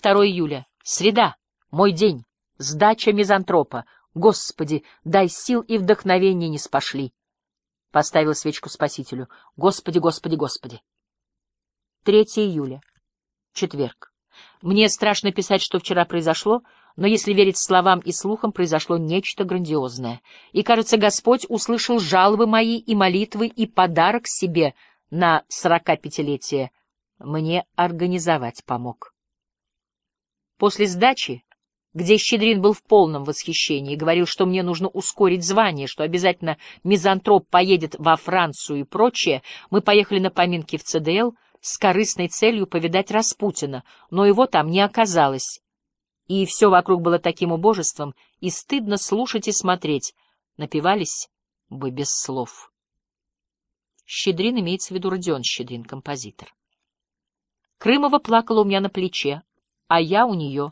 2 июля. Среда. Мой день. Сдача мизантропа. Господи, дай сил и вдохновения не спошли. Поставил свечку Спасителю. Господи, Господи, Господи. 3 июля. Четверг. Мне страшно писать, что вчера произошло, но если верить словам и слухам, произошло нечто грандиозное. И, кажется, Господь услышал жалобы мои и молитвы, и подарок себе на сорокапятилетие мне организовать помог. После сдачи, где Щедрин был в полном восхищении говорил, что мне нужно ускорить звание, что обязательно мизантроп поедет во Францию и прочее, мы поехали на поминки в ЦДЛ с корыстной целью повидать Распутина, но его там не оказалось. И все вокруг было таким убожеством, и стыдно слушать и смотреть. Напивались бы без слов. Щедрин имеется в виду Родион Щедрин, композитор. Крымова плакала у меня на плече, а я у нее.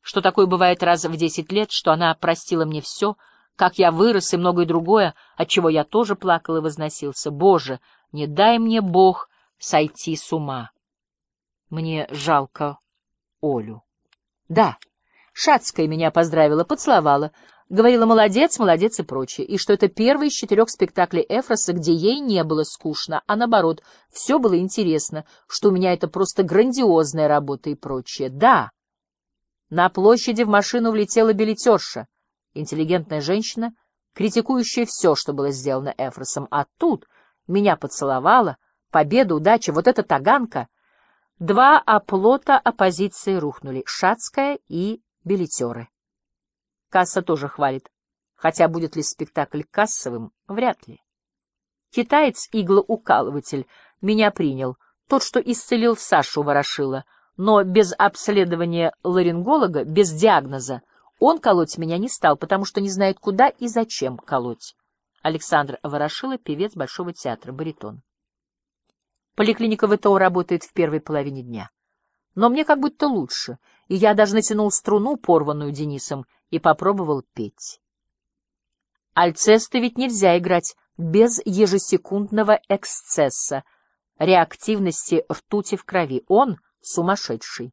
Что такое бывает раз в десять лет, что она простила мне все, как я вырос и многое другое, от чего я тоже плакал и возносился. Боже, не дай мне Бог сойти с ума. Мне жалко Олю. Да, Шацкая меня поздравила, поцеловала, говорила «молодец, молодец» и прочее, и что это первый из четырех спектаклей Эфроса, где ей не было скучно, а наоборот, все было интересно, что у меня это просто грандиозная работа и прочее. Да, на площади в машину влетела билетерша, интеллигентная женщина, критикующая все, что было сделано Эфросом, а тут меня поцеловала, победа, удача, вот эта таганка. Два оплота оппозиции рухнули, Шацкая и билетеры. Касса тоже хвалит. Хотя будет ли спектакль кассовым, вряд ли. Китаец-иглоукалыватель меня принял, тот, что исцелил Сашу Ворошила, но без обследования ларинголога, без диагноза. Он колоть меня не стал, потому что не знает, куда и зачем колоть. Александр Ворошила, певец Большого театра, баритон. Поликлиника ВТО работает в первой половине дня. Но мне как будто лучше, и я даже натянул струну, порванную Денисом, и попробовал петь. Альцесты ведь нельзя играть без ежесекундного эксцесса, реактивности ртути в крови. Он сумасшедший.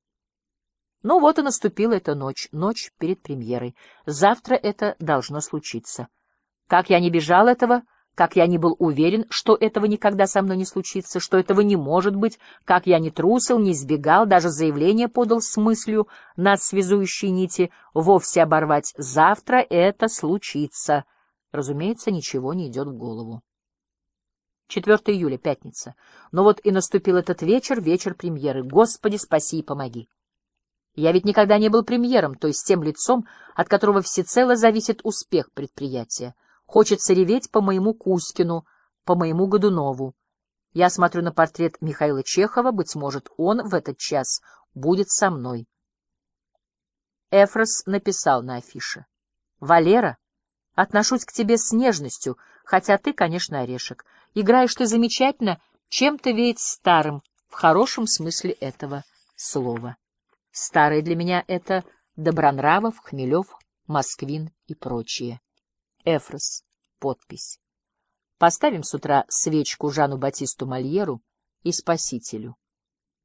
Ну вот и наступила эта ночь, ночь перед премьерой. Завтра это должно случиться. Как я не бежал этого, как я не был уверен, что этого никогда со мной не случится, что этого не может быть, как я не трусил, не избегал, даже заявление подал с мыслью нас связующей нити вовсе оборвать. Завтра это случится. Разумеется, ничего не идет в голову. 4 июля, пятница. Но вот и наступил этот вечер, вечер премьеры. Господи, спаси и помоги. Я ведь никогда не был премьером, то есть тем лицом, от которого всецело зависит успех предприятия. Хочется реветь по моему Кузькину, по моему Годунову. Я смотрю на портрет Михаила Чехова, быть может, он в этот час будет со мной. Эфрос написал на афише. «Валера, отношусь к тебе с нежностью, хотя ты, конечно, орешек. Играешь ты замечательно, чем-то веет старым, в хорошем смысле этого слова. Старые для меня — это Добронравов, Хмелев, Москвин и прочие. Эфрос. Подпись. Поставим с утра свечку Жану Батисту Мольеру и Спасителю.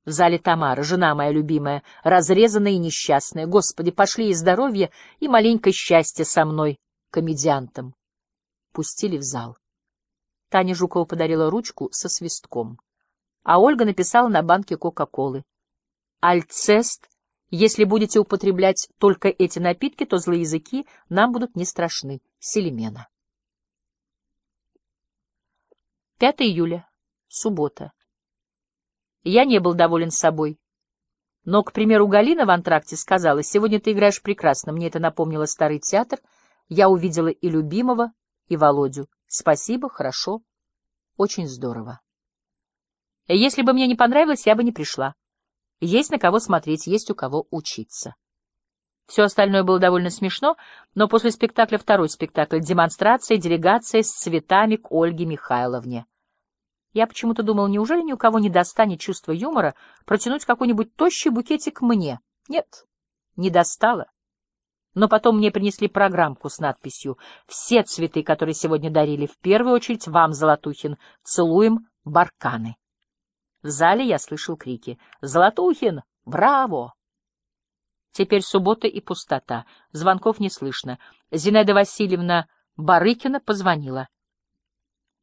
В зале Тамара, жена моя любимая, разрезанная и несчастная. Господи, пошли и здоровье, и маленькое счастье со мной, комедиантом. Пустили в зал. Таня Жукова подарила ручку со свистком. А Ольга написала на банке Кока-Колы. Альцест если будете употреблять только эти напитки, то злые языки нам будут не страшны. Селимена. 5 июля. Суббота. Я не был доволен собой. Но, к примеру, Галина в антракте сказала, «Сегодня ты играешь прекрасно». Мне это напомнило старый театр. Я увидела и любимого, и Володю. Спасибо, хорошо, очень здорово. Если бы мне не понравилось, я бы не пришла. Есть на кого смотреть, есть у кого учиться. Все остальное было довольно смешно, но после спектакля второй спектакль — демонстрация, делегация с цветами к Ольге Михайловне. Я почему-то думал, неужели ни у кого не достанет чувства юмора протянуть какой-нибудь тощий букетик мне? Нет, не достало. Но потом мне принесли программку с надписью «Все цветы, которые сегодня дарили, в первую очередь вам, Золотухин, целуем барканы». В зале я слышал крики «Золотухин! Браво!» Теперь суббота и пустота. Звонков не слышно. Зинаида Васильевна Барыкина позвонила.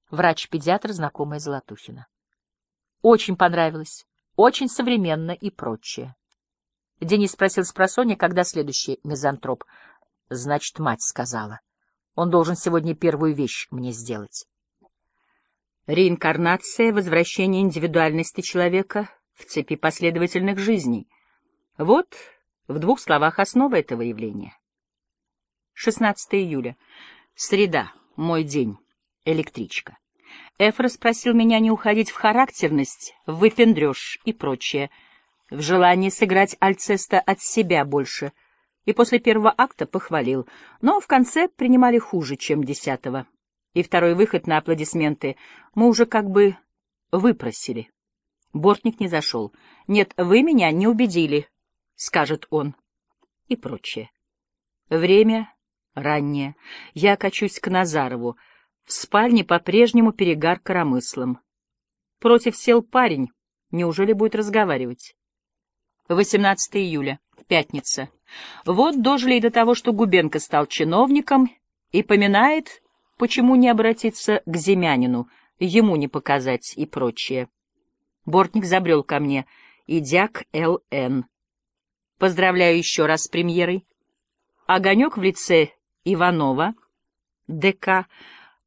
Врач-педиатр, знакомая Золотухина. Очень понравилось. Очень современно и прочее. Денис спросил с просонья, когда следующий мизантроп. Значит, мать сказала. Он должен сегодня первую вещь мне сделать. Реинкарнация — возвращение индивидуальности человека в цепи последовательных жизней. Вот в двух словах основа этого явления. 16 июля. Среда. Мой день. Электричка. Эфрос просил меня не уходить в характерность, в выпендрёж и прочее, в желании сыграть Альцеста от себя больше, и после первого акта похвалил, но в конце принимали хуже, чем десятого. И второй выход на аплодисменты мы уже как бы выпросили. Бортник не зашел. «Нет, вы меня не убедили», — скажет он. И прочее. Время раннее. Я качусь к Назарову. В спальне по-прежнему перегар коромыслом. Против сел парень. Неужели будет разговаривать? 18 июля. Пятница. Вот дожили и до того, что Губенко стал чиновником и поминает, почему не обратиться к земянину, ему не показать и прочее. Бортник забрел ко мне. Идяк Л.Н. Поздравляю еще раз с премьерой. Огонек в лице Иванова, ДК,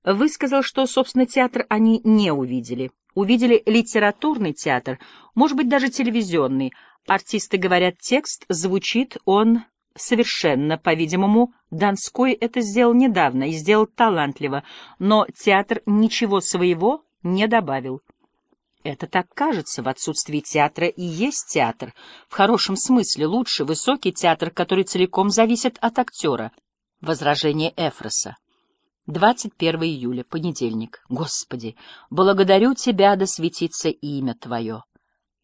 высказал, что, собственно, театр они не увидели. Увидели литературный театр, может быть, даже телевизионный. Артисты говорят текст, звучит он совершенно, по-видимому, Донской это сделал недавно и сделал талантливо, но театр ничего своего не добавил. Это так кажется, в отсутствии театра и есть театр. В хорошем смысле лучше высокий театр, который целиком зависит от актера. Возражение Эфроса. 21 июля, понедельник. Господи, благодарю Тебя, да светится имя Твое.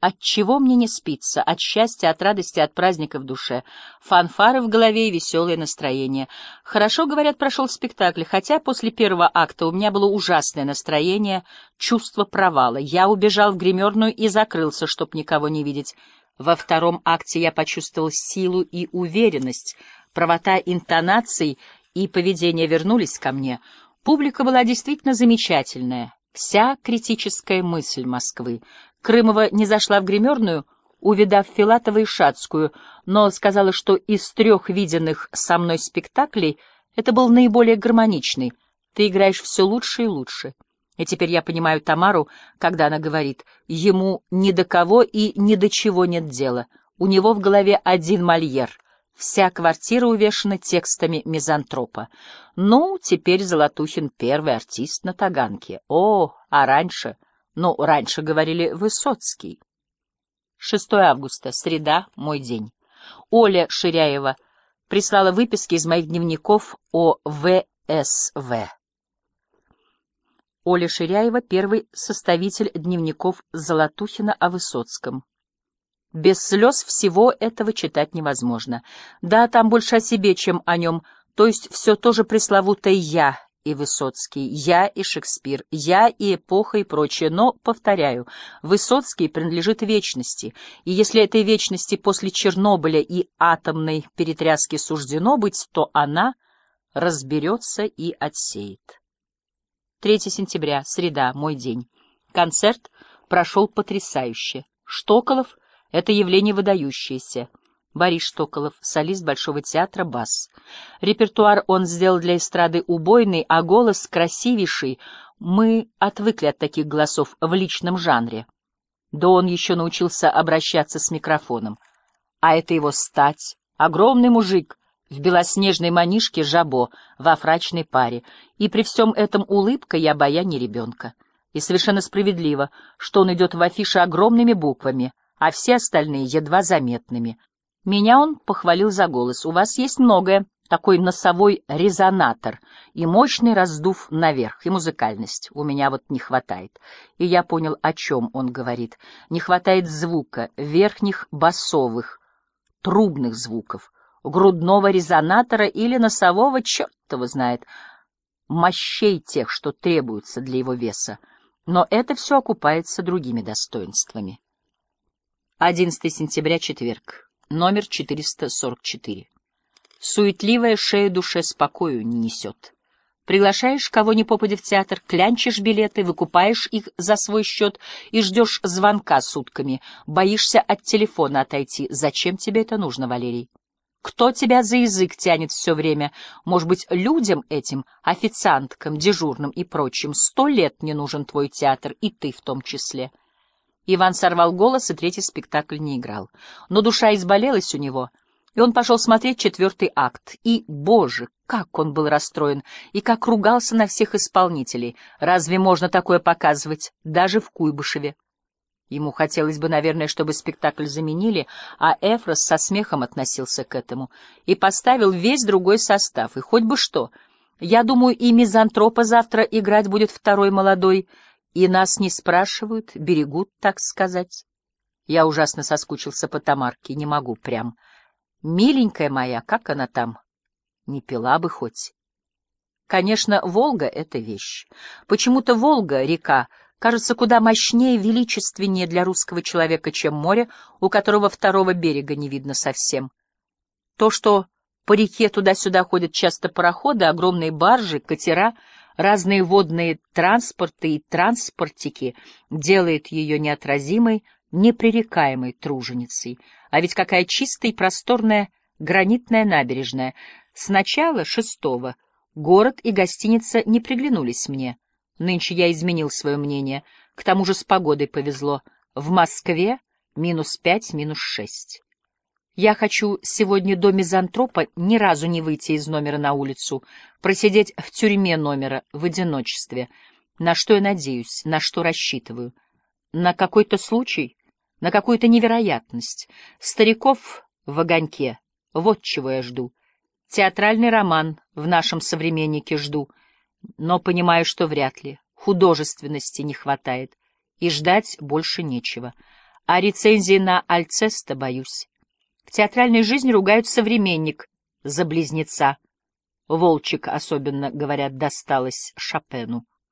От чего мне не спится? От счастья, от радости, от праздника в душе. Фанфары в голове и веселое настроение. Хорошо, говорят, прошел спектакль, хотя после первого акта у меня было ужасное настроение, чувство провала. Я убежал в гримерную и закрылся, чтоб никого не видеть. Во втором акте я почувствовал силу и уверенность. Правота интонаций и поведения вернулись ко мне. Публика была действительно замечательная. Вся критическая мысль Москвы. Крымова не зашла в гримерную, увидав Филатова и Шацкую, но сказала, что из трех виденных со мной спектаклей это был наиболее гармоничный. Ты играешь все лучше и лучше. И теперь я понимаю Тамару, когда она говорит, ему ни до кого и ни до чего нет дела. У него в голове один мольер. Вся квартира увешана текстами мизантропа. Ну, теперь Золотухин первый артист на Таганке. О, а раньше... Ну, раньше говорили Высоцкий. 6 августа, среда, мой день. Оля Ширяева прислала выписки из моих дневников о ВСВ. Оля Ширяева — первый составитель дневников Золотухина о Высоцком. Без слез всего этого читать невозможно. Да, там больше о себе, чем о нем, то есть все то же пресловутое «я», и Высоцкий, я и Шекспир, я и эпоха и прочее, но, повторяю, Высоцкий принадлежит вечности, и если этой вечности после Чернобыля и атомной перетряски суждено быть, то она разберется и отсеет. 3 сентября, среда, мой день. Концерт прошел потрясающе. Штоколов — это явление выдающееся. Борис Штоколов, солист Большого театра «Бас». Репертуар он сделал для эстрады убойный, а голос красивейший. Мы отвыкли от таких голосов в личном жанре. Да он еще научился обращаться с микрофоном. А это его стать. Огромный мужик в белоснежной манишке жабо, во фрачной паре. И при всем этом улыбка я боя не ребенка. И совершенно справедливо, что он идет в афише огромными буквами, а все остальные едва заметными. Меня он похвалил за голос. У вас есть многое. Такой носовой резонатор и мощный раздув наверх, и музыкальность. У меня вот не хватает. И я понял, о чем он говорит. Не хватает звука, верхних басовых, трубных звуков, грудного резонатора или носового, черт его знает, мощей тех, что требуются для его веса. Но это все окупается другими достоинствами. 11 сентября, четверг. Номер 444. Суетливая шея душе спокою не несет. Приглашаешь кого ни попадя в театр, клянчишь билеты, выкупаешь их за свой счет и ждешь звонка сутками, боишься от телефона отойти. Зачем тебе это нужно, Валерий? Кто тебя за язык тянет все время? Может быть, людям этим, официанткам, дежурным и прочим, сто лет не нужен твой театр, и ты в том числе. Иван сорвал голос, и третий спектакль не играл. Но душа изболелась у него, и он пошел смотреть четвертый акт. И, боже, как он был расстроен, и как ругался на всех исполнителей. Разве можно такое показывать, даже в Куйбышеве? Ему хотелось бы, наверное, чтобы спектакль заменили, а Эфрос со смехом относился к этому и поставил весь другой состав, и хоть бы что. Я думаю, и мизантропа завтра играть будет второй молодой, и нас не спрашивают, берегут, так сказать. Я ужасно соскучился по Тамарке, не могу прям. Миленькая моя, как она там? Не пила бы хоть. Конечно, Волга — это вещь. Почему-то Волга, река, кажется куда мощнее и величественнее для русского человека, чем море, у которого второго берега не видно совсем. То, что по реке туда-сюда ходят часто пароходы, огромные баржи, катера — разные водные транспорты и транспортики делает ее неотразимой, непререкаемой труженицей. А ведь какая чистая и просторная гранитная набережная. С начала шестого город и гостиница не приглянулись мне. Нынче я изменил свое мнение. К тому же с погодой повезло. В Москве минус пять, минус шесть. Я хочу сегодня до мизантропа ни разу не выйти из номера на улицу, просидеть в тюрьме номера в одиночестве. На что я надеюсь, на что рассчитываю? На какой-то случай? На какую-то невероятность? Стариков в огоньке. Вот чего я жду. Театральный роман в нашем современнике жду, но понимаю, что вряд ли. Художественности не хватает, и ждать больше нечего. А рецензии на Альцеста боюсь. В театральной жизни ругают современник за близнеца. Волчик особенно, говорят, досталось Шопену.